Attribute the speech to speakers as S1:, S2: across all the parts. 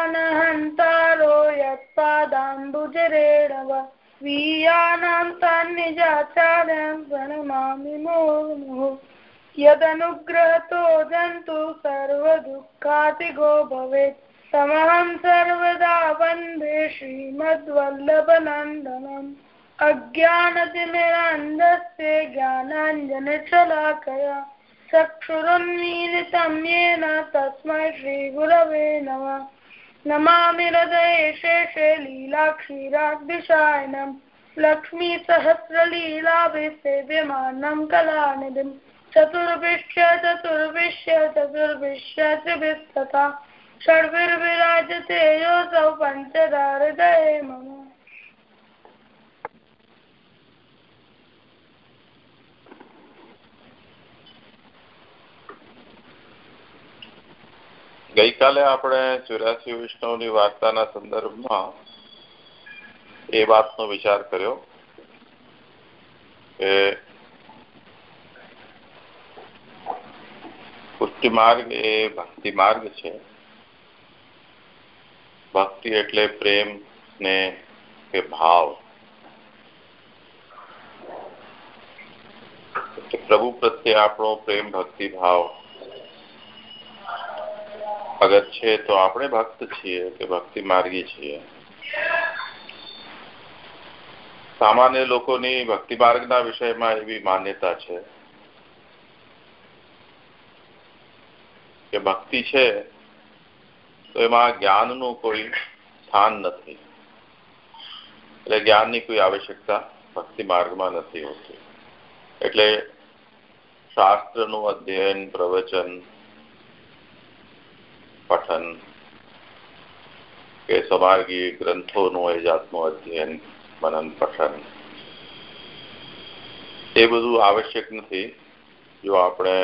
S1: चिन्तासन्तानहन्तारो यत्पादाम्बुजरेणव स्वीयानां तान्निजाचार्यं प्रणमामि मुहुर्मुहुः यदनुग्रहतो जन्तु सर्वदुःखातिगो भवेत् तमहं सर्वदा वन्दे श्रीमद्वल्लभनन्दनम् अज्ञानतिमिरान्धस्य ज्ञानाञ्जनशलाकया चक्षुरुन्मीलितं येन तस्मै श्रीगुरवे नमः नमामि हृदये शेषे लीलाक्षीराद्विषायनं लक्ष्मीसहस्रलीलाभिसेव्यमानं कलानिधिं चतुर्भिश्च चतुर्भिश्च चतुर्भिश्च त्रिभिस्तथा षड्भिर्विराजते योऽसौ पञ्चदा हृदये मम
S2: ગઈકાલે આપણે ચોર્યાસી વૈષ્ણવની વાર્તાના સંદર્ભમાં એ વાતનો વિચાર કર્યો કે પુષ્ટિ માર્ગ એ ભક્તિ માર્ગ છે. ભક્તિ એટલે પ્રેમ ને કે ભાવ. પ્રભુ પ્રત્યે આપણો પ્રેમ, ભક્તિ, ભાવ અગર છે તો આપણે ભક્ત છીએ કે ભક્તિ માર્ગી છીએ? સામાન્ય લોકોની ભક્તિ માર્ગના વિષયમાં એવી માન્યતા છે કે ભક્તિ છે તો એમાં જ્ઞાનનું કોઈ સ્થાન નથી. એટલે જ્ઞાનની કોઈ આવશ્યકતા ભક્તિ માર્ગમાં નથી હોતી. એટલે શાસ્ત્રનું અધ્યયન, પ્રવચન પઠન કે સમાર્ગી ગ્રંથોનું એ જાતનું અધ્યયન મનન પઠન એ બધું આવશ્યક નથી જો આપણે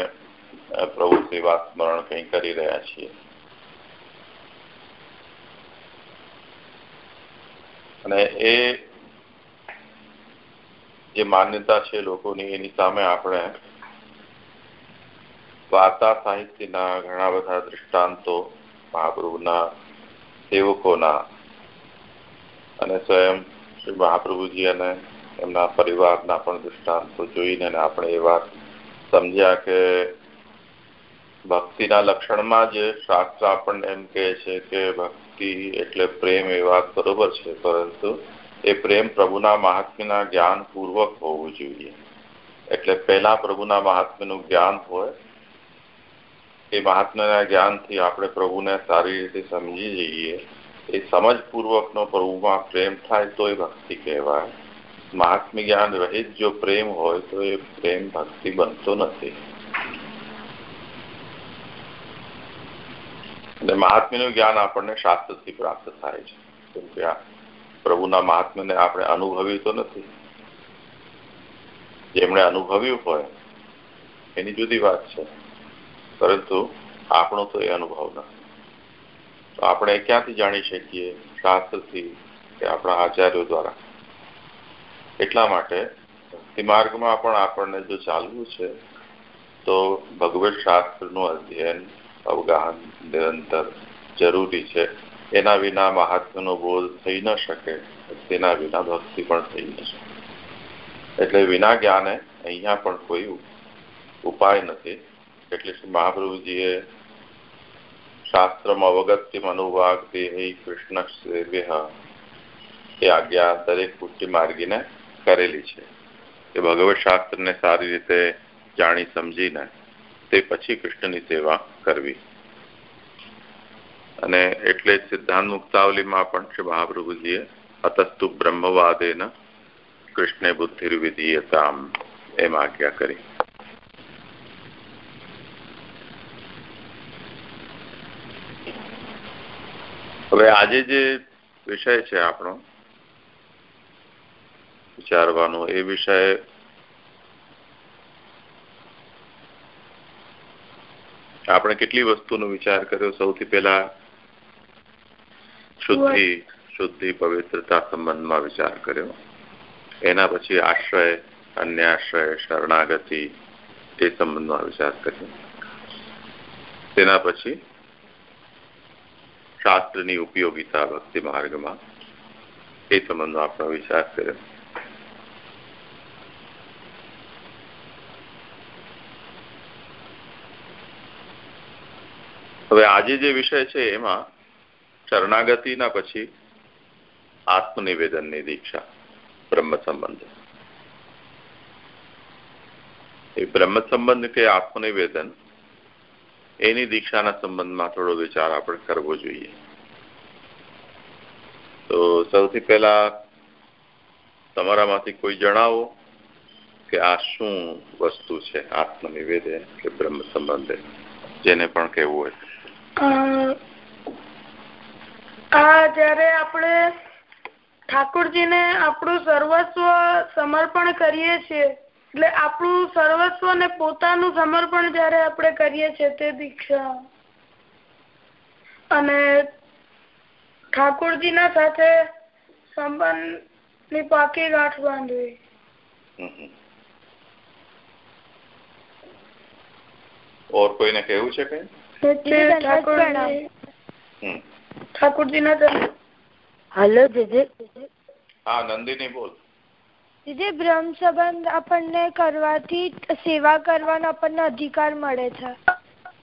S2: પ્રભુ સેવા સ્મરણ કંઈ કરી રહ્યા છીએ અને એ જે માન્યતા છે લોકોની એની સામે આપણે વાર્તા સાહિત્યના ઘણા બધા દૃષ્ટાંતો મહાપ્રભુના સેવકોના અને સ્વયં શ્રી મહાપ્રભુજી અને એમના પરિવારના પણ દૃષ્ટાંતો જોઈને આપણે એ વાત સમજ્યા કે ભક્તિના લક્ષણમાં જ શાસ્ત્ર આપણને એમ કહે છે કે ભક્તિ એટલે પ્રેમ એ વાત બરોબર છે, પરંતુ એ પ્રેમ પ્રભુના મહાત્મ્યના જ્ઞાન પૂર્વક હોવું જોઈએ. એટલે પહેલા પ્રભુના મહાત્મ્યનું જ્ઞાન હોય એ મહાત્માના જ્ઞાનથી આપણે પ્રભુને સારી રીતે સમજી જઈએ. એ સમજપૂર્વકનો પ્રભુમાં પ્રેમ થાય તો એ ભક્તિ કહેવાય. મહાત્મ્ય જ્ઞાન રહિત જો પ્રેમ હોય તો એ પ્રેમ ભક્તિ બનતો નથી. અને મહાત્મ્યનું જ્ઞાન આપણને શાસ્ત્રથી પ્રાપ્ત થાય છે. કેમ કે આ પ્રભુના મહાત્મ્યને આપણે અનુભવી તો નથી. જેમણે અનુભવ્યું હોય, એની જુદી વાત છે. પરંતુ આપણો તો એ અનુભવ નથી. તો આપણે ક્યાંથી જાણી શકીએ શાસ્ત્રથી કે આપણા આચાર્યો દ્વારા? એટલા માટે ભક્તિ માર્ગમાં પણ આપણને જો ચાલવું છે, તો ભગવત શાસ્ત્રનું અધ્યયન, અવગાહન નિરંતર જરૂરી છે. એના વિના મહાત્મ્યનો બોધ થઈ ન શકે, તેના વિના ભક્તિ પણ થઈ ન શકે. એટલે વિના જ્ઞાને અહીંયા પણ કોઈ ઉપાય નથી. એટલે શ્રી મહાપ્રભુજીએ શાસ્ત્રમાં અવગત્ય મનુવાગ દેહી કૃષ્ણ સેવ્ય એ આજ્ઞા દરેક પુષ્ટિ માર્ગીને કરેલી છે કે ભગવત શાસ્ત્રને સારી રીતે જાણી સમજીને તે પછી કૃષ્ણની સેવા કરવી અને એટલે સિદ્ધાંત મુક્તાવલીમાં પણ શ્રી મહાપ્રભુજીએ અતસ્તુ બ્રહ્મવાદેન કૃષ્ણે બુદ્ધિર્વિધીયતામ એમ આજ્ઞા કરી હવે આજે જે વિષય છે આપણો, વિચારવાનો, એ વિષય આપણે કેટલી વસ્તુનો વિચાર કર્યો? સૌથી પહેલા શુદ્ધિ શુદ્ધિ, પવિત્રતા સંબંધમાં વિચાર કર્યો. એના પછી આશ્રય, અન્યાશ્રય, શરણાગતિ એ સંબંધમાં વિચાર કર્યો. તેના પછી શાસ્ત્રની ઉપયોગિતા ભક્તિ માર્ગમાં એ સંબંધનો આપણો વિચાર કર્યો હવે આજે જે વિષય છે એમાં શરણાગતિના પછી આત્મનિવેદનની દીક્ષા બ્રહ્મ સંબંધ એ બ્રહ્મ સંબંધ કે આત્મનિવેદન એની દીક્ષાના સંબંધમાં થોડો વિચાર આપણે કરવો જોઈએ. તો સૌથી પહેલા તમારામાંથી કોઈ જણાવો કે આ શું વસ્તુ છે, આત્મનિવેદન કે બ્રહ્મ સંબંધે? જેને પણ કહેવું
S1: હોય. આ જ્યારે આપણે ઠાકોરજીને આપણું સર્વસ્વ સમર્પણ કરીએ છીએ એટલે આપણું સર્વસ્વ ને પોતાનું સમર્પણ જયારે આપણે કરીએ છીએ તે દીક્ષા. અને ઠાકોરજી ના સાથે સંબંધની પાકી ગાંઠ બાંધવી.
S2: ઓર કોઈને કેવું છે કઈ?
S1: ઠાકોરજી ના
S3: હલો જીજી
S2: હા નંદિની બોલ.
S3: જે બ્રહ્મ સંબંધ આપણને કરવાથી સેવા કરવાનો આપણને અધિકાર મળે છે.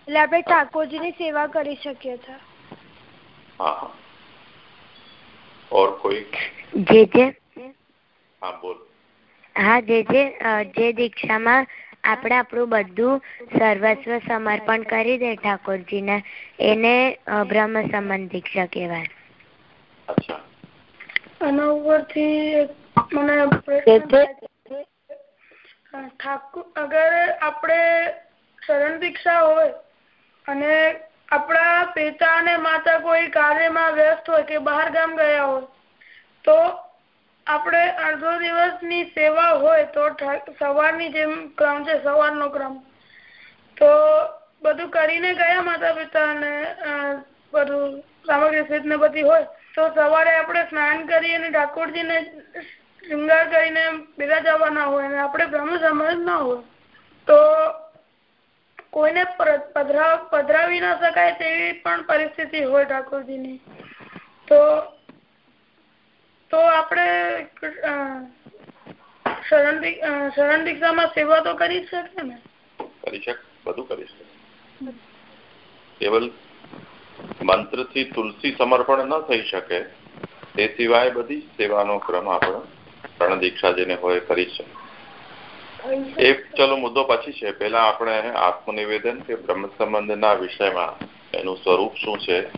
S3: એટલે આપણે ઠાકોરજીની સેવા કરી શકીએ છીએ
S2: ઓર કોઈ?
S3: જે જે
S2: હા બોલ.
S3: હા જે જે જે દીક્ષામાં આપણે આપણું બધું સર્વસ્વ સમર્પણ કરી દે ઠાકોરજીને એને બ્રહ્મ સંબંધ દીક્ષા કહેવાય.
S2: અચ્છા.
S1: આના ઉપરથી મને ઠાકુર અગર આપણે શરણ દીક્ષા હોય અને આપણા પિતા અને માતા કોઈ કાર્યમાં વ્યસ્ત હોય કે બહાર ગામ ગયા હોય તો આપણે અડધો દિવસની સેવા હોય તો સવારની જેમ ક્રમ છે સવારનો ક્રમ. તો બધું કરીને ગયા માતા પિતા અને બધું સામગ્રી સિદ્ધ ને બધી હોય તો સવારે આપણે સ્નાન કરી અને ઠાકોરજીને શૃંગાર કરીને બિરાજવાના હોય અને આપણે બ્રહ્મ સમજ ના હોય, તો કોઈને પધરાવી ના શકાય તેવી પણ પરિસ્થિતિ હોય ઠાકોરજીની. તો તો આપણે શરણ દીક્ષામાં સેવા તો કરી શકે ને?
S2: કરી શકે બધું કરી શકે કેવલ મંત્રથી તુલસી સમર્પણ ન થઈ શકે, તે સિવાય બધી સેવાનો ક્રમ આપણે શરણ દીક્ષા જેને હોય કરી છે. એ ચલો મુદ્દો પછી છે. પેલા આપણે આત્મનિવેદન કે બ્રહ્મ સંબંધના વિષયમાં એનું સ્વરૂપ શું છે?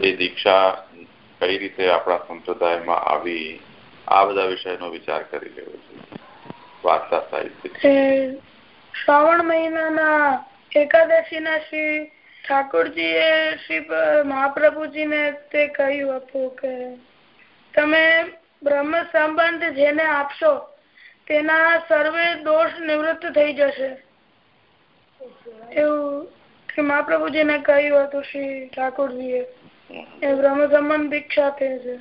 S2: એ દીક્ષા કઈ રીતે આપણા સંપ્રદાયમાં આવી? આ બધા વિષયનો વિચાર કરી લેવો જોઈએ. વાર્તા સાહિત્ય
S1: શ્રાવણ મહિનાના એકાદશી ના શ્રી ઠાકોરજી એ શ્રી મહાપ્રભુજીને તે કહ્યું હતું કે તમે બ્રહ્મ સંબંધ જેને આપશો, તેના સર્વે દોષ નિવૃત્ત થઈ જશે. એવું કે મહાપ્રભુજીને કહ્યું હતું શ્રી ઠાકોરજીએ. એ બ્રહ્મ સંબંધ દીક્ષા તે છે.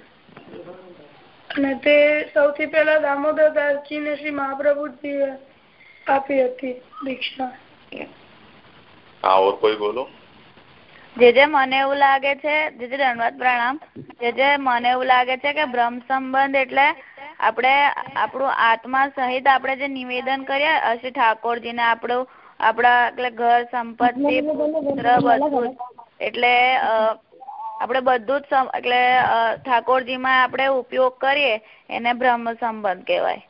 S1: અને તે સૌથી પહેલા દામોદર દાસજી ને શ્રી મહાપ્રભુજી આપી હતી દીક્ષા
S2: હા, ઓર કોઈ બોલો?
S4: જે જે મને એવું લાગે છે, જે જે ધન્યવાદ પ્રણામ. જે જે મને એવું લાગે છે કે બ્રહ્મ સંબંધ એટલે આપણે આપણું આત્મા સહિત આપણે જે નિવેદન કરીએ, શ્રી ઠાકોરજીને આપણું, આપણા એટલે ઘર, સંપત્તિ, પુત્ર, બધું એટલે આપણે બધું જ એટલે ઠાકોરજીમાં આપણે ઉપયોગ કરીએ, એને બ્રહ્મ સંબંધ કહેવાય.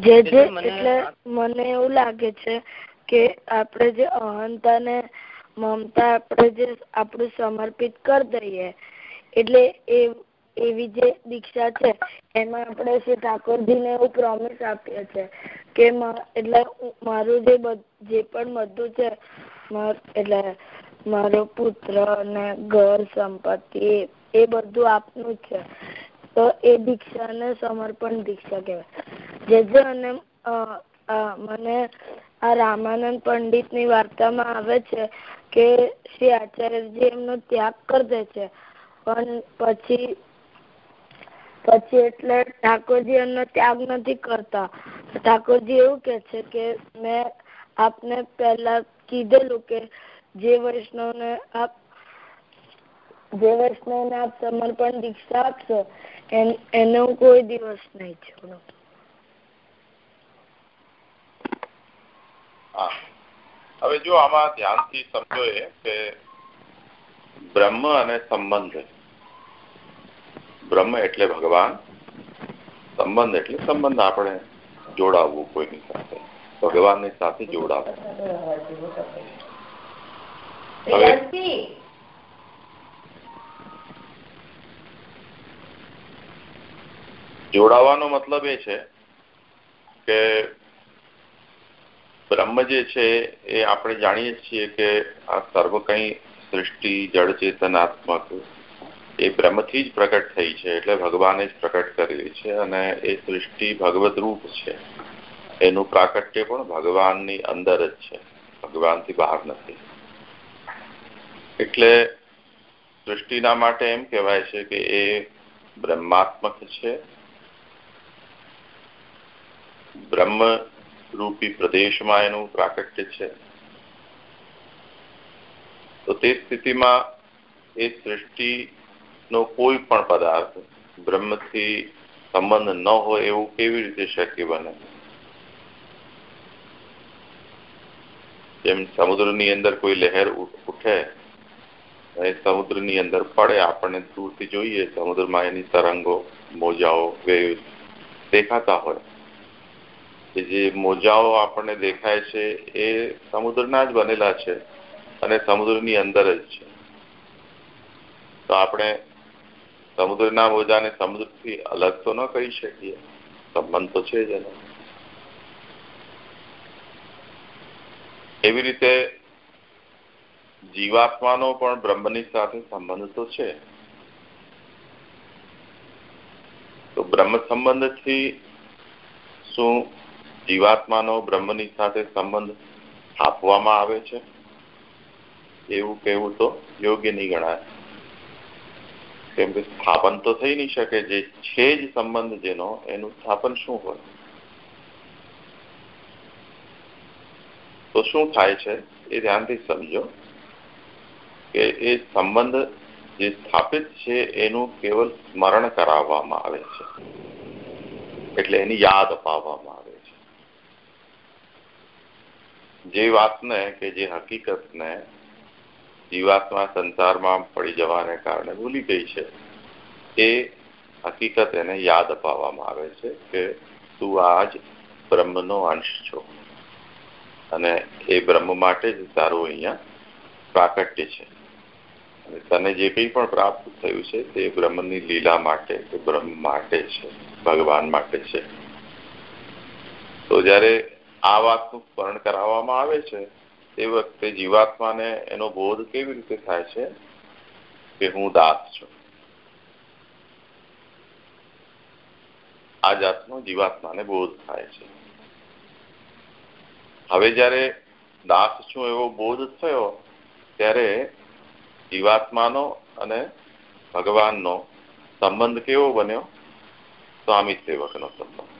S3: જે જે એટલે મને એવું લાગે છે કે આપણે જે અહંતા ને મમતા આપણે જે આપણું સમર્પિત કરી દઈએ એટલે એ એવી જે દીક્ષા છે એમાં આપણે શ્રી ઠાકોરજીને એવું પ્રોમિસ આપીએ છે કે એટલે મારું જે જે પણ બધું છે એટલે મારો પુત્ર ને ઘર સંપત્તિ એ બધું આપનું છે. તો એ દીક્ષાને સમર્પણ દીક્ષા કહેવાય. જે જે અને મને આ રામાનંદ પંડિતની વાર્તામાં આવે છે કે શ્રી આચાર્યજી એમનો ત્યાગ કરી દે છે. પણ પછી પછી એટલે ઠાકોરજી એમનો ત્યાગ નથી કરતા. ઠાકોરજી એવું કે છે કે મેં આપને પહેલા કીધેલું કે જે વૈષ્ણવને આપ, જે વૈષ્ણવને આપ સમર્પણ દીક્ષા આપશો એને હું કોઈ દિવસ નહીં છોડું.
S2: હવે જો આમાં ધ્યાનથી સમજો એ કે બ્રહ્મ અને સંબંધ. બ્રહ્મ એટલે ભગવાન સંબંધ એટલે સંબંધ. આપણે જોડાવવું કોઈની સાથે. ભગવાનની સાથે જોડાવવું હવે જોડાવાનો મતલબ એ છે કે બ્રહ્મ જે છે એ આપણે જાણીએ છીએ કે આ સર્વ કંઈ સૃષ્ટિ, જળ ચેતનાત્મક એ બ્રહ્મથી જ પ્રકટ થઈ છે એટલે ભગવાને જ પ્રકટ કરેલી છે અને એ સૃષ્ટિ ભગવત રૂપ છે. એનું પ્રાકટ્ય પણ ભગવાનની અંદર જ છે. ભગવાનથી બહાર નથી. એટલે સૃષ્ટિના માટે એમ કહેવાય છે કે એ બ્રહ્માત્મક છે. બ્રહ્મ રૂપી પ્રદેશમાં એનું પ્રાકટ્ય છે તો તે સ્થિતિમાં એ સૃષ્ટિનો કોઈ પણ પદાર્થ બ્રહ્મથી સંબંધ ન હોય એવું કેવી રીતે શક્ય બને જેમ સમુદ્રની અંદર કોઈ લહેર ઉઠે એ સમુદ્રની અંદર પડે આપણને દૂરથી જોઈએ સમુદ્રમાં એની તરંગો મોજાઓ વેવ દેખાતા હોય કે જે મોજાઓ આપણને દેખાય છે એ સમુદ્રના જ બનેલા છે અને સમુદ્રની અંદર જ છે. તો આપણે સમુદ્રના મોજાને સમુદ્રથી અલગ તો ન કહી શકીએ, સંબંધ તો છે જ એનો. એવી રીતે જીવાત્માનો પણ બ્રહ્મની સાથે સંબંધ તો છે. તો બ્રહ્મ સંબંધથી શું જીવાત્માનો બ્રહ્મની સાથે સંબંધ સ્થાપવામાં આવે છે? એવું કહેવું તો યોગ્ય નહીં ગણાય. કેમ કે સ્થાપન તો થઈ નહીં શકે, જે છે જ સંબંધ જેનો, એનું સ્થાપન શું હોય? તો શું થાય છે? એ ધ્યાનથી સમજો કે એ સંબંધ જે સ્થાપિત છે, એનું કેવલ સ્મરણ કરાવવામાં આવે છે. એટલે એની યાદ અપાવવામાં આવે જે વાતને કે જે હકીકતને જીવાત્મા સંસારમાં પડી જવાને કારણે ભૂલી ગઈ છે, એ હકીકત એને યાદ અપાવવામાં આવે છે કે તું આજ બ્રહ્મનો અંશ છો. અને એ બ્રહ્મ માટે જ તારું અહીંયા પ્રાકટ્ય છે. અને તને જે કંઈ પણ પ્રાપ્ત થયું છે તે બ્રહ્મની લીલા માટે કે બ્રહ્મ માટે છે, ભગવાન માટે છે. તો જ્યારે આ વાતનું સ્મરણ કરાવવામાં આવે છે? તે વખતે જીવાત્માને એનો બોધ કેવી રીતે થાય છે કે હું દાસ છું? આ જાતનો જીવાત્માને બોધ થાય છે. હવે જ્યારે દાસ છું એવો બોધ થયો, ત્યારે જીવાત્માનો અને ભગવાનનો સંબંધ કેવો બન્યો? સ્વામી સેવકનો સંબંધ.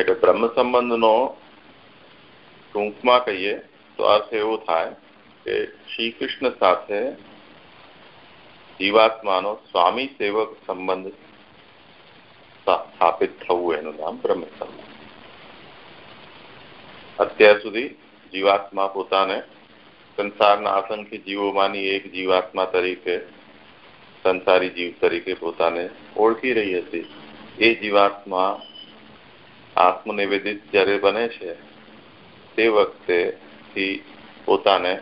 S2: એટલે બ્રહ્મ સંબંધનો ટૂંકમાં કહીએ, તો અર્થ એવો થાય કે શ્રી કૃષ્ણ સાથે જીવાત્માનો સ્વામી સેવક સંબંધ સ્થાપિત થવું, એનું નામ બ્રહ્મ સંબંધ અત્યાર સુધી જીવાત્મા પોતાને સંસારના અસંખ્ય જીવોમાંની એક જીવાત્મા તરીકે, સંસારી જીવ તરીકે પોતાને ઓળખી રહી હતી. એ જીવાત્મા આત્મનિવેદિત જ્યારે બને છે, તે વખતે પોતાને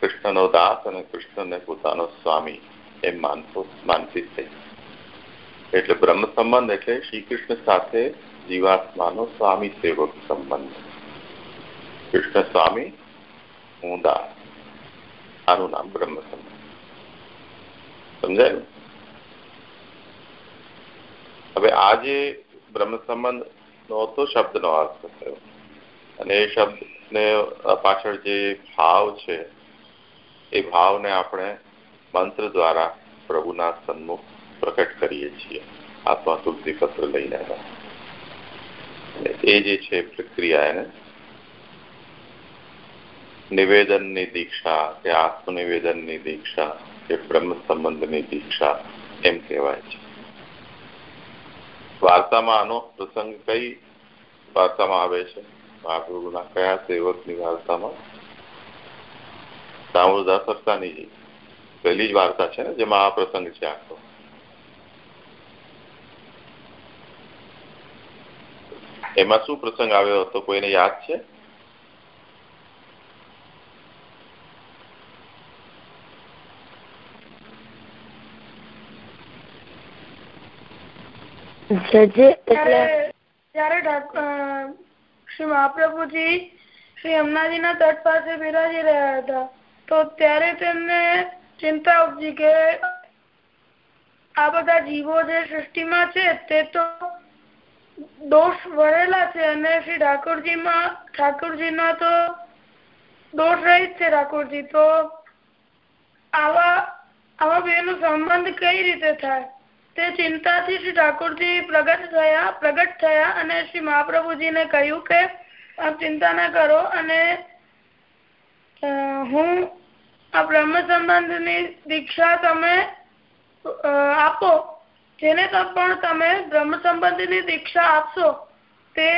S2: કૃષ્ણનો દાસ અને કૃષ્ણને પોતાનો સ્વામી એમ માનતો માનતી થઈ એટલે બ્રહ્મ સંબંધ એટલે શ્રી કૃષ્ણ સાથે જીવાત્માનો સ્વામી સેવક સંબંધ. કૃષ્ણ સ્વામી, હું દાસ. આનું નામ બ્રહ્મ સંબંધ. સમજાયું? હવે આ જે બ્રહ્મ સંબંધ નો તો શબ્દનો અર્થ થયો. અને એ શબ્દને પાછળ જે ભાવ છે, એ ભાવને આપણે મંત્ર દ્વારા પ્રભુના સન્મુખ પ્રકટ કરીએ છીએ, આત્મા તુલસી પત્ર લઈને એ જે છે પ્રક્રિયા એને નિવેદનની દીક્ષા કે આત્મનિવેદનની દીક્ષા કે બ્રહ્મ સંબંધની દીક્ષા એમ કહેવાય છે. વાર્તામાં આનો પ્રસંગ કઈ વાર્તામાં આવે છે? મહાપ્રભુના કયા સેવકની વાર્તામાં? દામોદાસ સરસાનીજી પહેલી જ વાર્તા છે ને, જેમાં આ પ્રસંગ છે આખો. એમાં શું પ્રસંગ આવ્યો હતો? કોઈને યાદ છે?
S1: શ્રી મહાપ્રભુજી શ્રી યમુનાજીના તટ પાસે બિરાજી રહ્યા હતા. તો ત્યારે તેમને ચિંતા ઉપજી કે આ બધા જીવો જે સૃષ્ટિમાં છે તે તો દોષ વળેલા છે અને શ્રી ઠાકોરજી માં ઠાકોરજી ના તો દોષ રહિત છે ઠાકોરજી. તો આવા આવા બે સંબંધ કઈ રીતે થાય? તે ચિંતાથી શ્રી ઠાકોરજી પ્રગટ થયા પ્રગટ થયા અને શ્રી મહાપ્રભુજીને કહ્યું કે, આપ ચિંતા ના કરો અને હું આ બ્રહ્મ સંબંધની દીક્ષા તમે આપો, જેને પણ તમે બ્રહ્મ સંબંધની દીક્ષા આપશો, તે,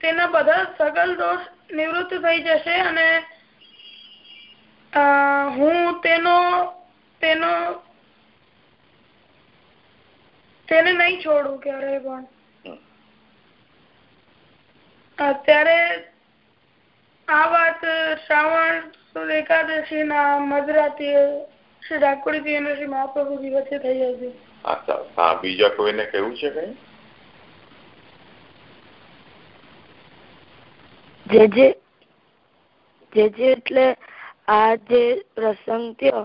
S1: તેના બધા સકલ દોષ નિવૃત્ત થઈ જશે અને હું તેનો તેનો તેને નહીં છોડું ક્યારેય પણ. અત્યારે આ વાત શ્રાવણ એકાદશી ના મધરાતી શ્રી ડાકોડીજી અને શ્રી મહાપ્રભુજી વચ્ચે થઈ હતી
S2: હા બીજા કોઈને કેવું છે કઈ?
S3: જે જે જે જે એટલે આ જે પ્રસંગ થયો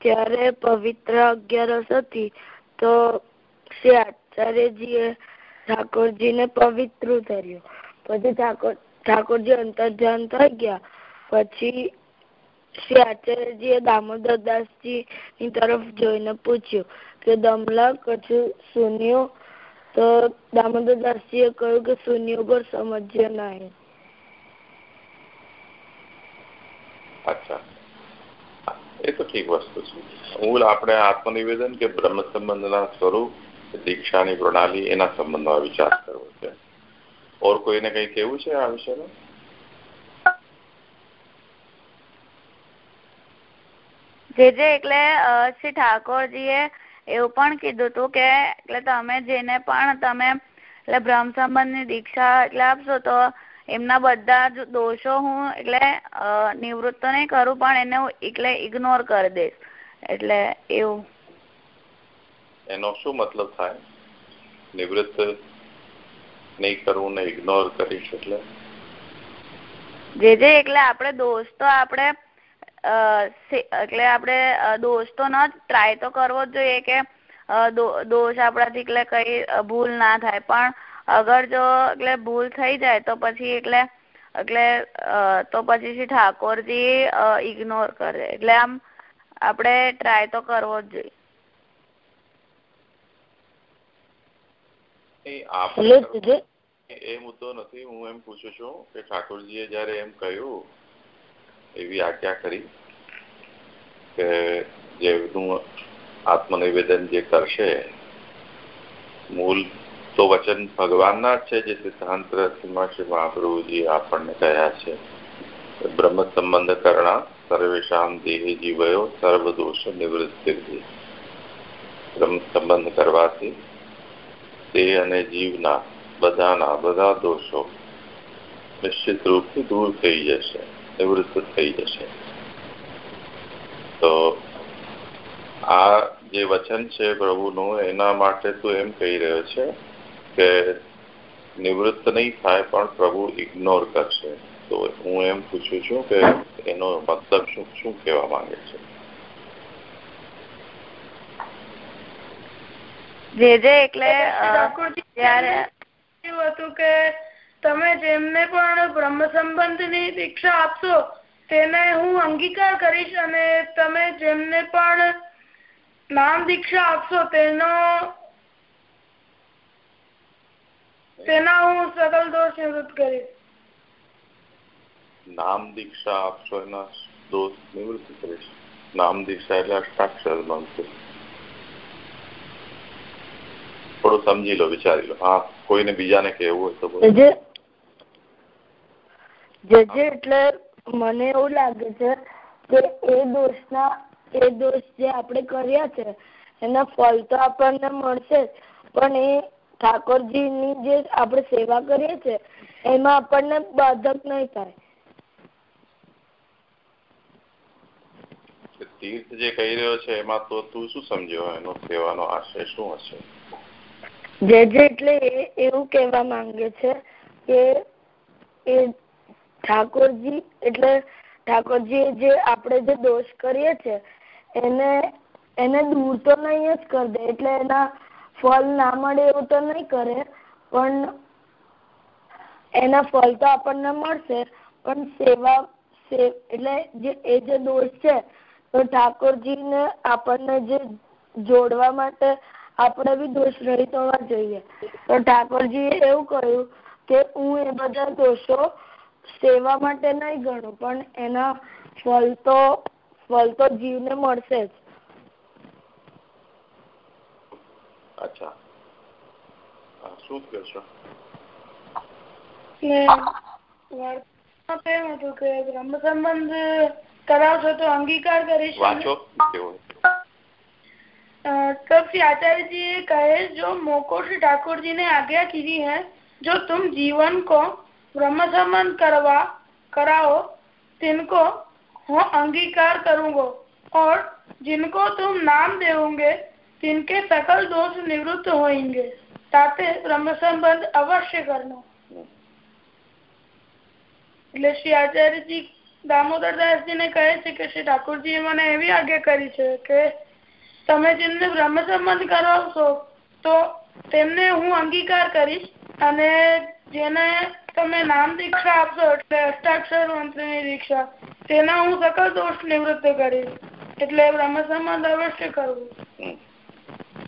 S3: ત્યારે પવિત્ર અગિયારસ હતી તો શ્રી આચાર્યજીએ ઠાકોરજીને પવિત્ર ધર્યો પછી ઠાકોર ઠાકોરજી અંતર્ધ્યાન થઈ ગયા. પછી શ્રી આચાર્યજીએ દામોદરદાસજી ની તરફ જોઈને પૂછ્યું કે, દમલા કશું સુન્યો? તો દામોદરદાસજીએ કહ્યું કે, સુન્યો પર સમજ્યો નહીં.
S2: અચ્છા. એ તો ઠીક વસ્તુ છે. મૂળ આપણે આત્મનિવેદન કે બ્રહ્મ સંબંધના સ્વરૂપ દીક્ષાની પ્રણાલી, એના સંબંધમાં વિચાર કરવો છે. ઓર કોઈને કઈ કેવું છે આ વિષયમાં
S4: જે જે એટલે શ્રી ઠાકોરજીએ એવું પણ કીધું હતું કે, એટલે તમે જેને પણ તમે, એટલે બ્રહ્મ સંબંધની દીક્ષા એટલે આપશો તો એમના બધા જ દોષો હું, એટલે નિવૃત્ત નહીં કરું, પણ એને હું એટલે ઇગ્નોર કરી દઈશ. એટલે એવું.
S2: એનો શું મતલબ થાય? નિવૃત્ત નહીં કરવું ને ઇગ્નોર કરીશ એટલે?
S4: જે જે એટલે આપણે દોષ તો આપણે એટલે આપણે દોષ તો ન ટ્રાય તો કરવો જ જોઈએ કે દોષ આપણાથી એટલે કઈ ભૂલ ના થાય. પણ અગર જો એટલે ભૂલ થઈ જાય તો પછી એટલે એટલે તો પછી શ્રી ઠાકોરજી ઇગ્નોર કરે. એટલે આમ આપણે ટ્રાય તો કરવો જ જોઈએ.
S2: એ મુદ્દો નથી હું એમ પૂછું છું કે ઠાકોરજીએ જયારે એમ કહ્યું એવી આજ્ઞા કરી કે જેનું આત્મનિવેદન જે કરશે મૂળ તો વચન ભગવાનના છે જે સિદ્ધાંત રસમાં શ્રી મહાપ્રભુજી આપણને કહ્યા છે. બ્રહ્મ સંબંધ કરના સર્વેશામ દેહી જીવયો સર્વ દોષ નિવૃત્તિ. બ્રહ્મ સંબંધ કરવાથી તે અને જીવના બધાના બધા દોષો નિશ્ચિત રૂપથી દૂર થઈ જશે, નિવૃત્ત થઈ જશે. તો આ જે વચન છે પ્રભુનું, એના માટે તો એમ કહી રહ્યો છે કે નિવૃત્ત નહીં થાય પણ પ્રભુ ઇગ્નોર કરશે. તો હું એમ પૂછું છું કે એનો મતલબ શું શું કહેવા માંગે છે?
S4: જે જે એટલે
S1: એવું હતું કે તમે જેમને પણ બ્રહ્મ સંબંધની દીક્ષા આપશો તેને હું અંગીકાર કરીશ અને તમે જેમને પણ નામ દીક્ષા આપશો તેનો તેના હું સકલ દોષ નિવૃત્ત કરીશ.
S2: નામ દીક્ષા આપશો એના દોષ નિવૃત્ત કરીશ. નામ દીક્ષા એટલે અષ્ટાક્ષર મંત્ર થોડું સમજી લો વિચારી લો. હા કોઈને બીજાને કહેવું હોય
S3: તો જે જે એટલે મને એવું લાગે છે કે એ દોષના એ દોષ જે આપણે કર્યા છે એના ફળ તો આપણને મળશે પણ એ ઠાકોરજીની જે આપણે સેવા કરીએ છીએ એમાં આપણને બાધક નહીં થાય.
S2: તીર્થ જે કહી રહ્યો છે એમાં તો તું શું સમજ્યો? એનો સેવાનો આશય શું હશે?
S3: જે જે એટલે એવું કહેવા માંગે છે કે એ ઠાકોરજી એટલે ઠાકોરજી જે આપણે જે દોષ કરીએ છીએ એને એને દૂર તો નહીં જ કરી દે, એટલે એના ફળ ના મળે એવું તો નહીં કરે, પણ એના ફળ તો આપણને મળશે, પણ સેવા એટલે જે, એ જે દોષ છે, તો ઠાકોરજીને આપણને જે જોડવા માટે આપણે બી દોષ રહિત હોવા જોઈએ. તો ઠાકોરજીએ એવું કહ્યું કે હું એ બધા દોષો સેવા માટે નહીં ગણું પણ એના ફળ તો ફળ તો જીવને મળશે જ.
S2: અચ્છા. શું કહો છો
S1: એમ હતું કે બ્રહ્મ સંબંધ કરાવશો તો અંગીકાર કરીશ.
S2: વાંચો
S1: तब श्री आचार्य जी कहे जो मोको श्री ठाकुर जी ने आज्ञा की है जो तुम जीवन को ब्रह्म संबंध करवा कराओ तिनको હું अंगीकार करूंगा और जिनको तुम नाम देओगे तिनके सकल दोष निवृत्त होंगे ताते ब्रह्म संबंध अवश्य करना એટલે શ્રી આચાર્યજી દામોદરદાસજી ને કહે છે કે શ્રી ઠાકોરજી મને એવી આજ્ઞા કરી છે કે તમે જેમને બ્રહ્મ સંબંધ કરાવશો તો તેમને હું અંગીકાર કરીશ અને જેને તમે નામ દીક્ષા આપશો એટલે અષ્ટાક્ષર મંત્રની દીક્ષા, તેના હું સકલ દોષ નિવૃત્ત કરીશ. એટલે બ્રહ્મ સંબંધ અવશ્ય કરવું.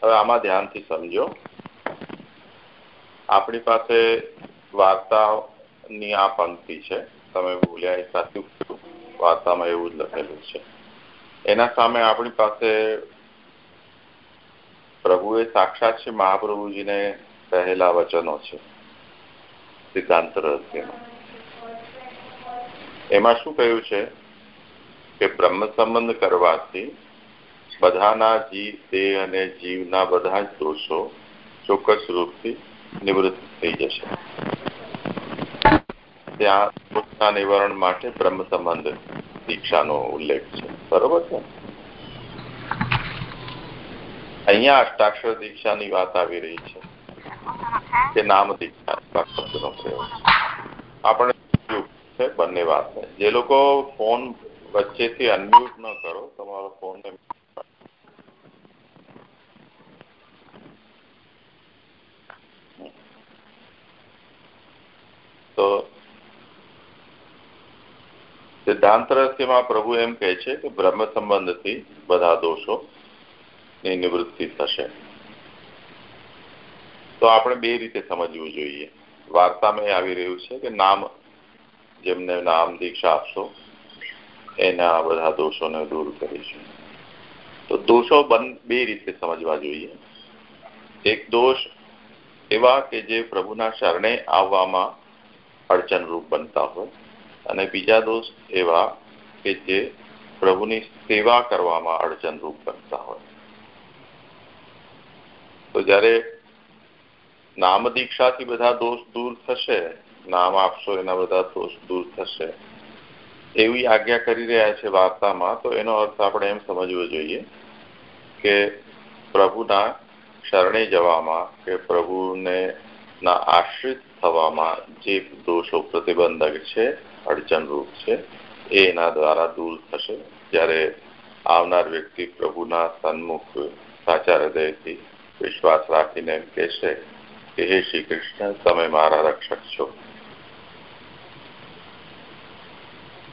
S2: હવે આમાં ધ્યાનથી સમજો. આપણી પાસે વાર્તાની આ પંક્તિ છે. તમે બોલ્યા એ સાચું વાર્તામાં એવું જ લખેલું છે. એના સામે આપણી પાસે પ્રભુએ સાક્ષાત શ્રી મહાપ્રભુજીને કહેલા વચનો છે. સિદ્ધાંત રહસ્યમાં એમાં શું કહ્યું છે કે બ્રહ્મ સંબંધ કરવાથી બધાના જીવ, દેહ અને જીવના બધા જ દોષો ચોક્કસ રૂપથી નિવૃત્ત થઈ જશે. ત્યાં નિવારણ માટે બ્રહ્મ સંબંધ દીક્ષાનો ઉલ્લેખ છે. બરોબર છે? અહીંયા અષ્ટાક્ષર દીક્ષાની વાત આવી રહી છે. કે નામ દીક્ષા પ્રયોગ. આપણે છે બંને વાત જે લોકો ફોન વચ્ચેથી અનમ્યુટ ન કરો, તમારો ફોન તો સિદ્ધાંત રહસ્યમાં પ્રભુ એમ કહે છે કે બ્રહ્મ સંબંધથી બધા દોષો ની નિવૃત્તિ થશે. તો આપણે બે રીતે સમજવું જોઈએ. વાર્તામાં આવી રહ્યું છે કે નામ જેમને નામ દીક્ષા આપશો, એના બધા દોષોને દૂર કરીશું. તો દોષો બે રીતે સમજવા જોઈએ. એક દોષ એવા કે જે પ્રભુના શરણે આવવામાં અડચણરૂપ બનતા હોય અને બીજા દોષ એવા કે જે પ્રભુની સેવા કરવામાં અડચણરૂપ બનતા હોય. તો જ્યારે નામ દીક્ષાથી બધા દોષ દૂર થશે, નામ આપશો એના બધા દોષ દૂર થશે, એવી આજ્ઞા કરી રહ્યા છે વાર્તામાં, તો એનો અર્થ આપણે એમ સમજવો જોઈએ કે પ્રભુના શરણે જવામાં કે પ્રભુને ના આશ્રિત થવામાં જે દોષો પ્રતિબંધક છે, અડચણરૂપ છે, એ એના દ્વારા દૂર થશે. જ્યારે આવનાર વ્યક્તિ પ્રભુના સન્મુખ સાચા હૃદયથી વિશ્વાસ રાખીને એમ કહેશે કે, હે શ્રી કૃષ્ણ તમે મારા રક્ષક છો.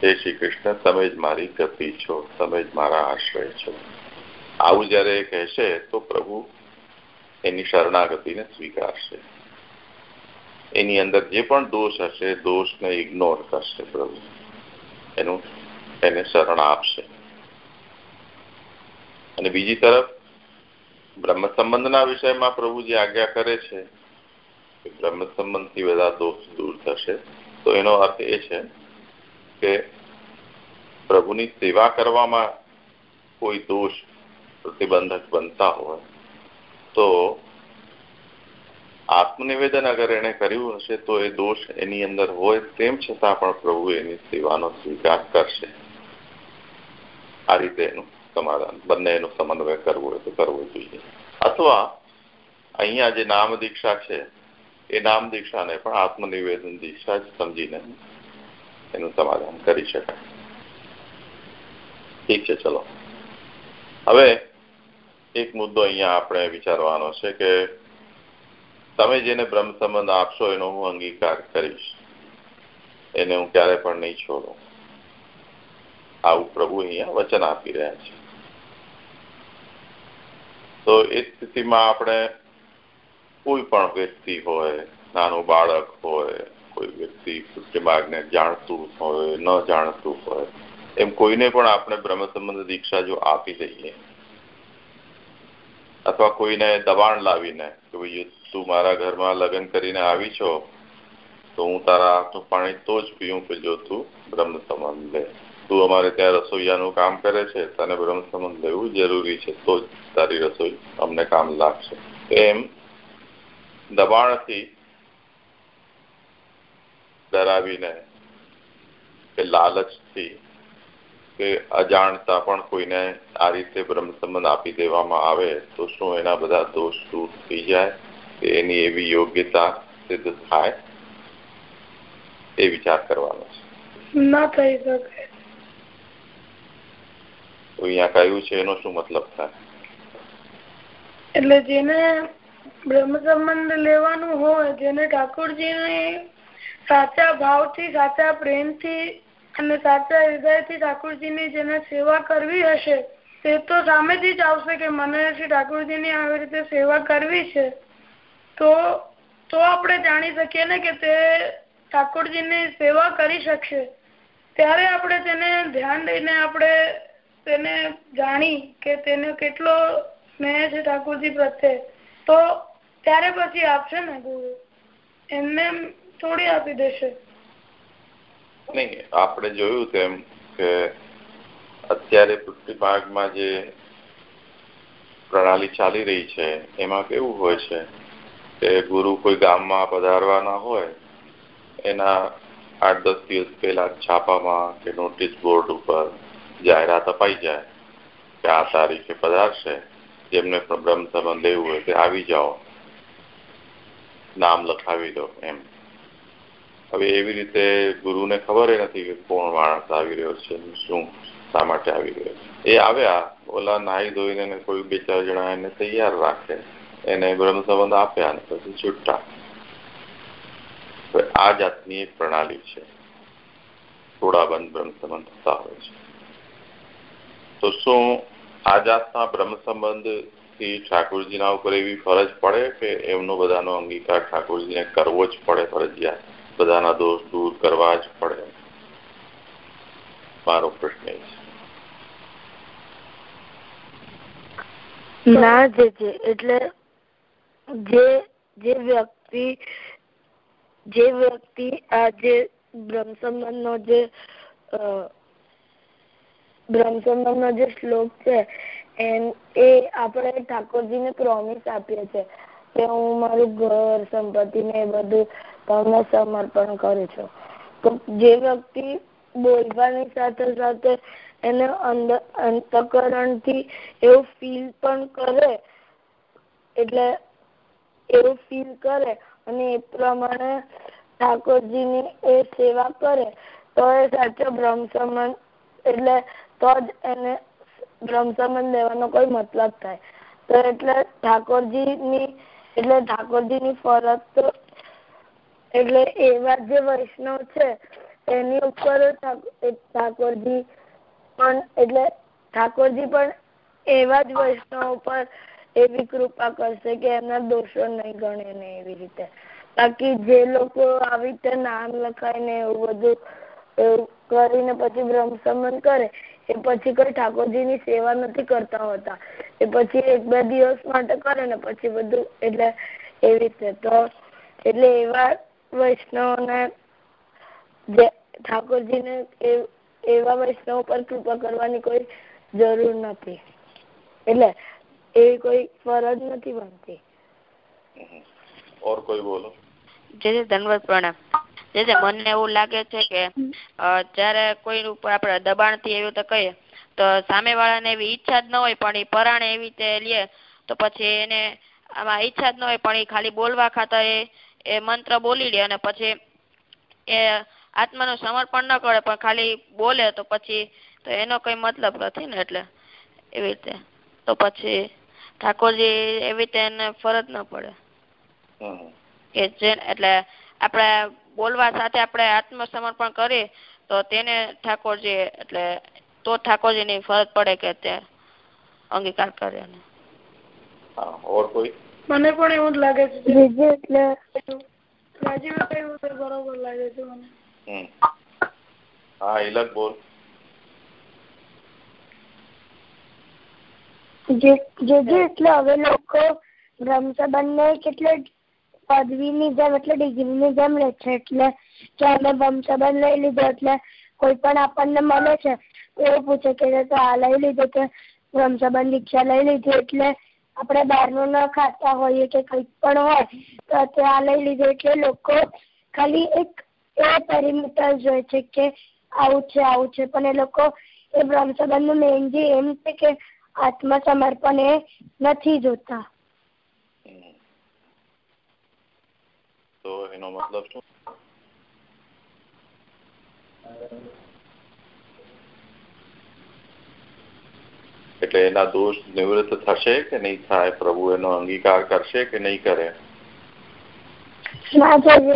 S2: હે શ્રી કૃષ્ણ તમે જ મારી ગતિ છો, તમે જ મારા આશ્રય છો. આવું જયારે કહેશે, તો પ્રભુ એની શરણાગતિને સ્વીકારશે. એની અંદર જે પણ દોષ હશે, દોષને ઇગ્નોર કરશે પ્રભુ. એનું એને શરણ આપશે. અને બીજી તરફ બ્રહ્મ સંબંધના વિષયમાં પ્રભુ જે આજ્ઞા કરે છે બ્રહ્મ સંબંધથી બધા દોષ દૂર થશે. તો એનો અર્થ એ છે કે પ્રભુની સેવા કરવામાં કોઈ દોષ પ્રતિબંધક બનતા હોય, તો આત્મનિવેદન અગર એને કર્યું હશે તો એ દોષ એની અંદર હોય તેમ છતાં પણ પ્રભુ એની સેવાનો સ્વીકાર કરશે. આ રીતે એનું સમાધાન. બંને એનો સમન્વય કરવો હોય તો કરવો જોઈએ. અથવા અહીંયા જે નામ દીક્ષા છે, એ નામ દીક્ષાને પણ આત્મનિવેદન દીક્ષા જ સમજીને એનું સમાધાન કરી શકાય. ઠીક છે, ચલો. હવે એક મુદ્દો અહીંયા આપણે વિચારવાનો છે કે તમે જેને બ્રહ્મ સંબંધ આપશો એનો હું અંગીકાર કરીશ. એને હું ક્યારે પણ નહીં છોડું. આવું પ્રભુ અહીંયા વચન આપી રહ્યા છે. તો એ સ્થિતિમાં આપણે કોઈ પણ વ્યક્તિ હોય, નાનું બાળક હોય, કોઈ વ્યક્તિ પુષ્ટિમાર્ગને જાણતું હોય, ન જાણતું હોય, એમ કોઈને પણ આપણે બ્રહ્મ સંબંધ દીક્ષા જો આપી દઈએ, અથવા કોઈને દબાણ લાવીને કે ભાઈ તું મારા ઘરમાં લગ્ન કરીને આવી છો, તો હું તારા હાથનું પાણી તો જ પીવું કે જો તું બ્રહ્મ સંબંધ લે. તું અમારે ત્યાં રસોઈયાનું કામ કરે છે, તને બ્રહ્મ સંબંધ લેવું જરૂરી છે, તો જ તારી રસોઈ અમને કામ લાગશે. એમ દબાણથી ડરાવીને કે લાલચથી કે અજાણતા પણ કોઈને આ રીતે બ્રહ્મ સંબંધ આપી દેવામાં આવે, તો શું એના બધા દોષ દૂર થઈ જાય? કે એની એવી યોગ્યતા સિદ્ધ થાય? એ વિચાર કરવાનો
S1: છે. ના થઈ શકે.
S2: તો અહીંયા કહ્યું છે? એનો શું મતલબ થાય?
S1: એટલે જેને બ્રહ્મ સંબંધ લેવાનું હોય, જેને ઠાકોરજીને સાચા ભાવથી, સાચા પ્રેમથી અને સાચા હૃદયથી ઠાકોરજીની જેને સેવા કરવી હશે, તે તો સામેથી જ આવશે કે મને શ્રી ઠાકોરજીની આવી રીતે સેવા કરવી છે. તો તો આપણે જાણી શકીએ ને કે તે ઠાકોરજીની સેવા કરી શકશે. ત્યારે આપણે તેને ધ્યાન દઈને આપણે તેને જાણી કે તેને કેટલો સ્નેહ છે ઠાકોરજી પ્રત્યે. તો ત્યારે પછી આપશે ને ગુરુ? એમને થોડી આપી દેશે.
S2: નહીં, આપણે જોયું તેમ કે અત્યારે પૃથ્વી ભાગમાં જે પ્રણાલી ચાલી રહી છે, એમાં કેવું હોય છે કે ગુરુ કોઈ ગામમાં પધારવાના હોય, એના આઠ દસ દિવસ પહેલા છાપામાં કે નોટિસ બોર્ડ ઉપર જાહેરાત અપાઈ જાય, કે આ તારીખે પધારશે જેમને બ્રહ્મ સંબંધ લેવું હોય તે આવી જાઓ, નામ લખાવી દો એમ. હવે એવી રીતે ગુરુને ખબર નથી કે કોણ માણસ આવી રહ્યો છે શું, શા માટે આવી રહ્યો છે. એ આવ્યા ઓલા નાહી ધોઈને કોઈ બે ચાર જણા એને તૈયાર રાખે, એને બ્રહ્મ સંબંધ આપ્યા ને પછી છૂટા. આ જાતની એક પ્રણાલી છે. થોડા બંધ બ્રહ્મ સંબંધ થતા હોય છે. તો શું આ જાતના બ્રહ્મ સંબંધથી ઠાકોરજીના ઉપર એવી ફરજ પડે કે એમનો બધાનો અંગીકાર ઠાકોરજીને કરવો જ પડે ફરજિયાત. બધાના દોષ દૂર કરવા જ પડે. મારો પ્રશ્ન એ
S3: છે. ના, જે છે એટલે જે જે વ્યક્તિ જે વ્યક્તિ આ જે બ્રહ્મ સંબંધ નો જે બ્રહ્મ નો જે શ્લોક છે એ આપણે ઠાકોરજીને પ્રોમિસ આપીએ છીએ કે હું મારું ઘર, સંપત્તિ ને બધું તમને સમર્પણ કરું છું. તો જે વ્યક્તિ બોલવાની સાથે સાથે એને અંદર અંતકરણથી એવું ફીલ પણ કરે, એટલે એવું ફીલ કરે અને એ પ્રમાણે ઠાકોરજીની એ સેવા કરે, તો એ સાચો બ્રહ્મ સંબંધ એટલે તો જ એને બ્રહ્મ લેવાનો કોઈ મતલબ થાય. તો એટલે ઠાકોરજીની એટલે ઠાકોરજીની ફરજ એટલે એવા જે વૈષ્ણવ છે, એની ઉપર ઠાકોરજી પણ, એટલે ઠાકોરજી પણ એવા જ વૈષ્ણવ પર એવી કૃપા કરશે કે એમના દોષો નહીં ગણે ને એવી રીતે. બાકી જે લોકો આવી રીતે નામ લખાય ને એવું બધું કરીને પછી ભ્રમ સંબંધ કરે એ પછી કઈ ઠાકોરજીની સેવા નથી કરતા હોતા. એ પછી એક બે દિવસ માટે કરે ને પછી બધું એટલે એવી રીતે. તો એટલે એવા વૈષ્ણવને જે ઠાકોરજીને એવા વૈષ્ણવ પર કૃપા કરવાની કોઈ જરૂર નથી. એટલે એવી કોઈ ફરજ નથી બનતી.
S2: ઓર કોઈ બોલો.
S5: જય ધનવત પ્રણામ. જે મને એવું લાગે છે કે જયારે કોઈ ઉપર આપણે દબાણથી એવું તો કહીએ તો સામે વાળા ને એવી ઈચ્છા જ ન હોય પણ એ પરાણે એવી રીતે લે તો પછી એને આમાં ઈચ્છા જ ન હોય પણ એ ખાલી બોલવા ખાતર એ મંત્ર બોલી લે અને પછી એ આત્માનું સમર્પણ ન કરે પણ ખાલી બોલે તો પછી તો એનો કઈ મતલબ નથી ને એટલે એવી રીતે. તો પછી ઠાકોરજી એવી રીતે એને ફરજ ન પડે. કે જે એટલે આપણે બોલવા સાથે આપણે આત્મસમર્પણ કરીએ તો તેને ઠાકોરજી એટલે તો ઠાકોરજી ની ફરજ પડે કે તે અંગીકાર કરે
S1: મને પણ એવું જ લાગે છે એટલે રાજીવ કહ્યું બરોબર લાગે છે મને.
S2: હા ઇલક બોલ.
S3: જે એટલે હવે લોકો બ્રહ્મસંબંધ ને કેટલે પદવીની જેમ એટલે ડિગ્રીની જેમ લે છે એટલે કે અમે બ્રહ્મસંબંધ લઈ લીધો એટલે કોઈ પણ આપણને મળે છે એવું પૂછે કે તો આ લઈ લીધો કે બ્રહ્મસંબંધ દીક્ષા લઈ લીધી એટલે આપણે બહારનું ન ખાતા હોઈએ કે કંઈક પણ હોય તો આ લઈ લીધું એટલે લોકો ખાલી એક એ પેરીમીટર જોઈ છે કે આવું છે આવું છે. પણ એ લોકો એ બ્રહ્મસંબંધનું મેઇન જે એમ છે કે આત્મસમર્પણ એ નથી જોતા.
S2: તો એનો મતલબ શું? એટલે એના દોષ નિવૃત્ત થશે કે નહીં થાય? પ્રભુ એનો અંગીકાર કરશે કે નહીં કરે?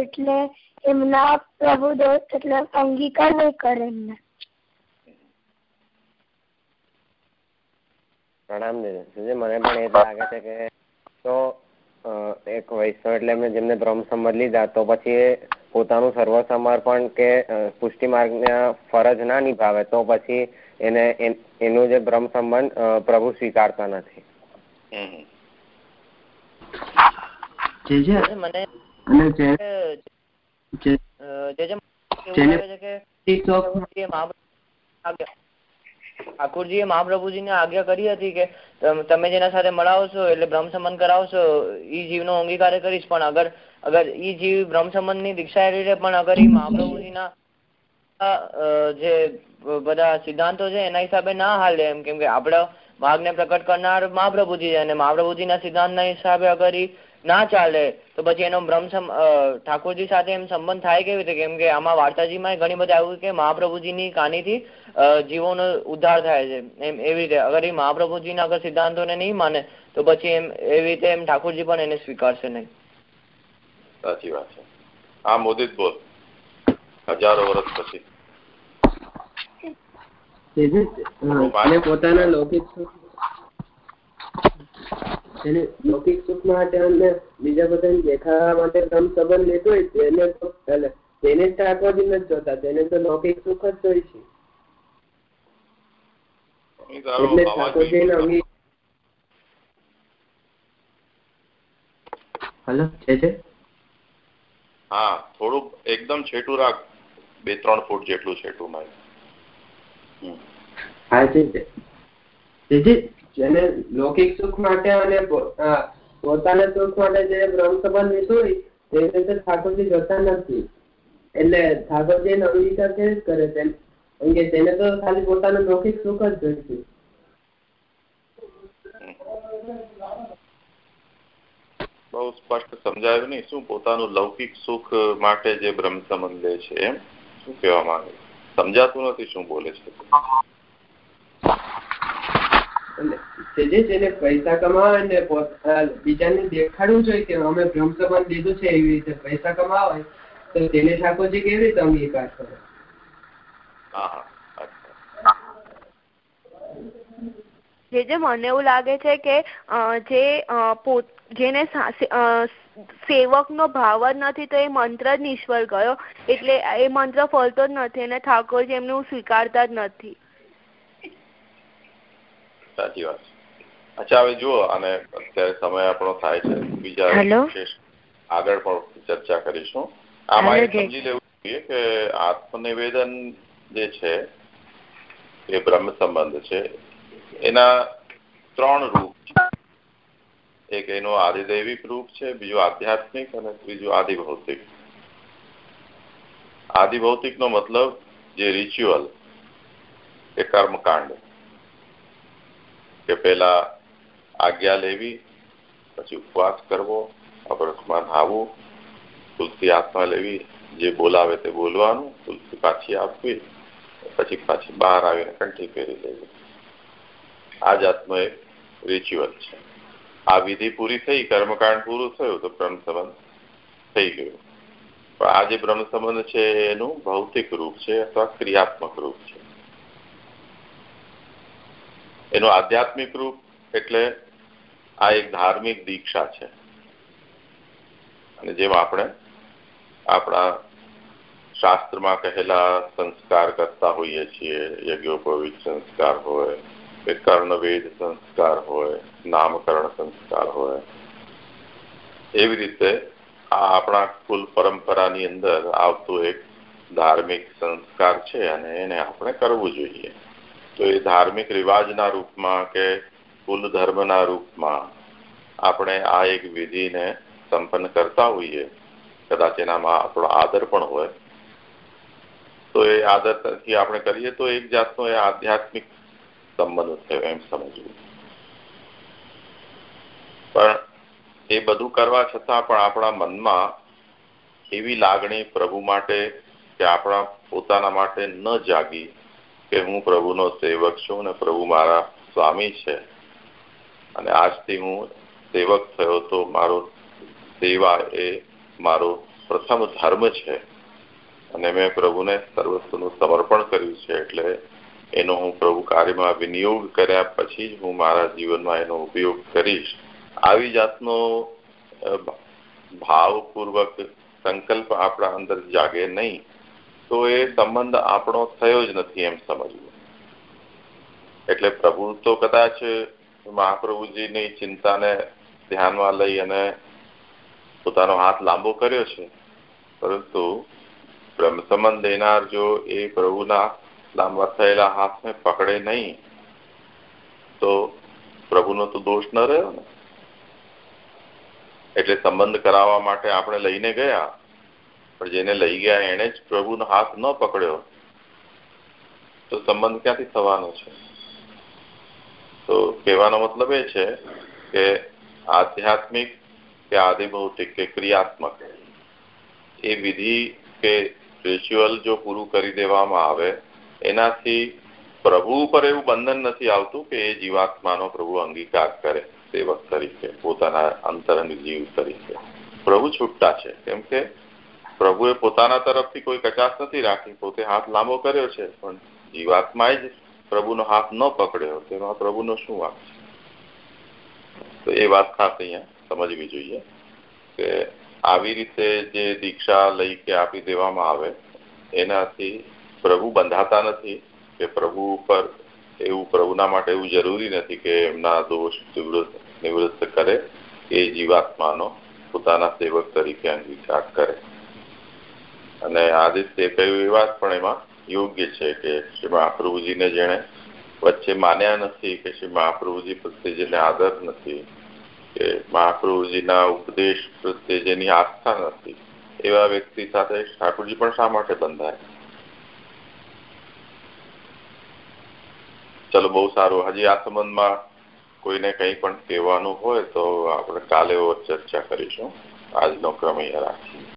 S3: એટલે એમના પ્રભુ દોષ એટલે અંગીકાર નહીં કરે એમને.
S6: પ્રણામ દીદી. મને પણ એ લાગે છે કે એક વૈષ્ણવ એટલે એમને જેમને બ્રહ્મ સંબંધ લીધા તો પછી પોતાનું સર્વ સમર્પણ કે પુષ્ટિ માર્ગના ફરજ ના નિભાવે તો પછી એને એનું જે બ્રહ્મ સંબંધ પ્રભુ સ્વીકારતા નથી.
S7: ઠાકોરજી એ મહાપ્રભુજી ને આજ્ઞા કરી હતી કે તમે જેના સાથે મળાવશો એટલે બ્રહ્મ સંબંધ કરાવશો ઈ જીવ નો અંગીકાર કરીશ. પણ અગર અગર ઈ જીવ બ્રહ્મની દીક્ષા લઈ પણ અગર ઈ મહાપ્રભુજી ના જે બધા સિદ્ધાંતો છે એના હિસાબે ના હાલે, એમ કેમ કે આપડે માર્ગ ને પ્રકટ કરનાર મહાપ્રભુજી અને મહાપ્રભુજી ના સિદ્ધાંત ના હિસાબે અગર ઈ ના ચાલે તો પછી એનો બ્રહ્મ ઠાકોરજી સાથે એમ સંબંધ થાય કેવી રીતે? કેમ કે આમાં વાર્તાજીમાં ઘણી બધી આવ્યું કે મહાપ્રભુજીની કાનીથી જીવોનો ઉદ્ધાર થાય છે. એમ એવી રીતે. અગર એ મહાપ્રભુજીના અગર સિદ્ધાંતોને નહીં માને તો પછી એમ એવી રીતે એમ ઠાકોરજી પણ એને સ્વીકારશે નહીં.
S2: સાચી વાત છે. હા મોદિત બોલ. હજારો વર્ષ
S8: પછી. પોતાના લૌકિક એને લૌકિક સુખ માટે અને બીજા બધાને દેખાવા માટે ધમ સંબંધ લેતો હોય તેને તો તેને ઠાકોરજી નથી જોતા તેને તો લૌકિક સુખ જ જોઈ છે. એટલે ઠાકોરજી અંગી હલો છે છે?
S2: હા થોડુંક એકદમ છેટું રાખ બે ત્રણ ફૂટ જેટલું છેટું મારે
S8: હા છે જેને લૌકિક સુખ માટે અને પોતાના સુખ માટે જે બ્રહ્મ સંબંધ હોય તે રીતે ઠાકોરજી જતા નથી. એટલે ઠાકોરજી નો અંગીકાર કેવી કરે છે. અંગે તેને તો ખાલી પોતાનું લૌકિક સુખ જ જોઈતું.
S2: બહુ સ્પષ્ટ સમજાયું નહીં. શું પોતાનું લૌકિક સુખ માટે જે બ્રહ્મ સંબંધ લે છે એમ? શું કહેવા માંગે? સમજાતું નથી શું બોલે છે?
S8: તેને પૈસા કમાવે ને બીજાને દેખાડવું જોઈએ કે અમે બ્રહ્મ સંબંધ લીધું છે એવી રીતે પૈસા કમાવે તો તેને ઠાકોરજી કેવી રીતે અંગીકાર કરે?
S9: જે જે મને એવું લાગે છે કે જે જેને સેવક નો ભાવ જ નથી તો એ મંત્ર જ નિષ્ફળ ગયો. એટલે એ મંત્ર ફળતો જ નથી અને ઠાકોરજી એમનું સ્વીકારતા જ નથી.
S2: સાચી વાત. અચ્છા હવે જુઓ અને અત્યારે સમય આપણો થાય છે. બીજા આગળ પણ ચર્ચા કરીશું. આમાં એ સમજી લેવું જોઈએ કે આત્મનિવેદન જે છે એ બ્રહ્મ સંબંધ છે. એના ત્રણ રૂપ છે. એક એનું આદિદૈવિક રૂપ છે બીજું આધ્યાત્મિક અને ત્રીજું આદિભૌતિક. આદિભૌતિક નો મતલબ જે રિચ્યુઅલ એ કર્મકાંડ. કે પેલા આજ્ઞા લેવી, પછી ઉપવાસ કરવો અપરસમાં આવવું તુલસી હાથમાં લેવી, જે બોલાવે તે બોલવાનું, તુલસી પાછી આપવી, પછી પાછી બહાર આવીને કંઠી પહેરી લેવી. આ જાતનો એક રિચ્યુઅલ છે. આ વિધિ પૂરી થઈ, કર્મકાંડ પૂરું થયું, તો બ્રહ્મ સંબંધ થઈ ગયું. પણ આ જે બ્રહ્મ સંબંધ છે, એનું ભૌતિક રૂપ છે, અથવા ક્રિયાત્મક રૂપ છે. એનું આધ્યાત્મિક રૂપ એટલે આ એક ધાર્મિક દીક્ષા છે. અને જેમાં આપણે આપણા શાસ્ત્રમાં કહેલા સંસ્કાર કરતા હોઈએ છીએ, યજ્ઞોપવિત સંસ્કાર હોય, કે કર્ણવેદ સંસ્કાર હોય, નામકરણ સંસ્કાર હોય, એવી રીતે આ આપણા કુલ પરંપરાની અંદર આવતું એક ધાર્મિક સંસ્કાર છે અને એને આપણે કરવું જોઈએ. તો એ ધાર્મિક રિવાજના રૂપમાં કે કુલ ધર્મના રૂપમાં આપણે આ એક વિધિને સંપન્ન કરતા હોઈએ, કદાચ એનામાં આપણો આદર પણ હોય. તો એ આદરથી આપણે કરીએ તો એક જાતનો એ આધ્યાત્મિક સંબંધ થયો એમ સમજવું. પણ એ બધું કરવા છતાં પણ આપણા મનમાં એવી લાગણી પ્રભુ માટે કે આપણા પોતાના માટે ન જાગી કે હું પ્રભુનો સેવક છું અને પ્રભુ મારા સ્વામી છે. અને આજથી હું સેવક થયો તો મારો સેવા એ મારો પ્રથમ ધર્મ છે. અને મેં પ્રભુને સર્વસ્વનું સમર્પણ કર્યું છે એટલે એનો હું પ્રભુ કાર્યમાં વિનિયોગ કર્યા પછી જ હું મારા જીવનમાં એનો ઉપયોગ કરીશ. આવી જાતનો ભાવપૂર્વક સંકલ્પ આપણા અંદર જાગે નહીં. તો એ સંબંધ આપણો થયો જ નથી એમ સમજવું. એટલે પ્રભુ તો કદાચ મહાપ્રભુજીની ચિંતાને ધ્યાનમાં લઈ અને પોતાનો હાથ લાંબો કર્યો છે, પરંતુ બ્રહ્મ સંબંધ દેનાર જો એ પ્રભુના લાંબા થયેલા હાથને પકડે નહીં, તો પ્રભુનો તો દોષ ન રહ્યો ને. એટલે સંબંધ કરાવવા માટે આપણે લઈને ગયા પણ જેને લઈ ગયા એને જ પ્રભુનો હાથ ન પકડ્યો, તો સંબંધ ક્યાંથી થવાનો છે? તો કહેવાનો મતલબ એ છે કે આધ્યાત્મિક કે આદિભૌતિક કે ક્રિયાત્મક એ વિધિ કે રિચ્યુઅલ જો પૂરું કરી દેવામાં આવે, એનાથી પ્રભુ ઉપર એવું બંધન નથી આવતું કે એ જીવાત્માનો પ્રભુ અંગીકાર કરે, સેવક તરીકે, પોતાના અંતરંગ જીવ તરીકે. પ્રભુ છૂટતા છે. કેમ કે પ્રભુએ પોતાના તરફથી કોઈ કચાશ નથી રાખી. પોતે હાથ લાંબો કર્યો છે, પણ જીવાત્માએ જ પ્રભુનો હાથ ન પકડ્યો. તેમાં પ્રભુનો શું વાંક છે? તો એ વાત ખાસ અહીંયા સમજવી જોઈએ કે આવી રીતે જે દીક્ષા લઈ કે આપી દેવામાં આવે, એનાથી પ્રભુ બંધાતા નથી, કે પ્રભુ ઉપર એવું, પ્રભુના માટે એવું જરૂરી નથી કે એમના દોષ નિવૃત્ત કરે. એ જીવાત્માનો પોતાના સેવક તરીકે અંગીકાર કરે. અને આદિત્ય કહ્યું એ વાત પણ એમાં યોગ્ય છે કે શ્રી મહાપ્રભુજીને જેણે વચ્ચે માન્યા નથી કે શ્રી મહાપ્રભુજી પ્રત્યે જેને આદર નથી, કે મહાપ્રભુજીના ઉપદેશ પ્રત્યે જેની આસ્થા નથી, એવા વ્યક્તિ સાથે ઠાકોરજી પણ શા માટે બંધાય? ચલો, બહુ સારું. હજી આ સંબંધમાં કોઈને કંઈ પણ કહેવાનું હોય તો આપણે કાલે ચર્ચા કરીશું. આજનો ક્રમ અહીંયા રાખીએ.